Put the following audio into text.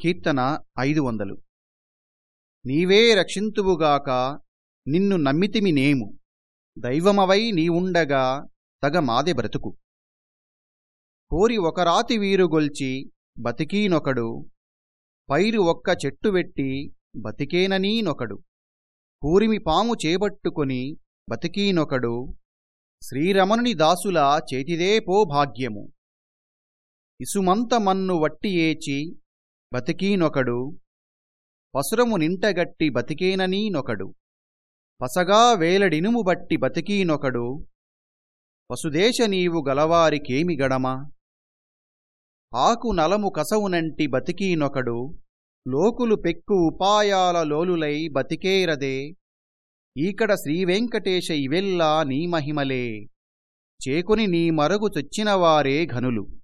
కీర్తన ఐదు వందలు. నీవే రక్షింతువుగాక నిన్ను నమ్మితిమి నేము. దైవమవై నీవుండగా తగ మాదె బ్రతుకు. కోరి ఒక రాతి వీరుగొల్చి బతికీనొకడు. పైరు ఒక్క చెట్టు వెట్టి బతికేననీనొకడు పూరిమి పాము చేపట్టుకొని బతికీనొకడు. శ్రీరమణుని దాసుల చేతిదే పో భాగ్యము. ఇసుమంత మన్ను వట్టి ఏచి బతికీనొకడు. పసురము నింటగట్టి బతికేననీనొకడు పసగా వేలడినుము బట్టి బతికీనొకడు. పశుదేశ నీవు గలవారికేమి గడమా ఆకు నలము కసవునంటి బతికీనొకడు. లోకులు పెక్కు ఉపాయాల లోలులై బతికేరదే. ఈకడ శ్రీవెంకటేశ ఇవెల్లా నీ మహిమలే. చేకుని నీ మరుగు చొచ్చినవారే ఘనులు.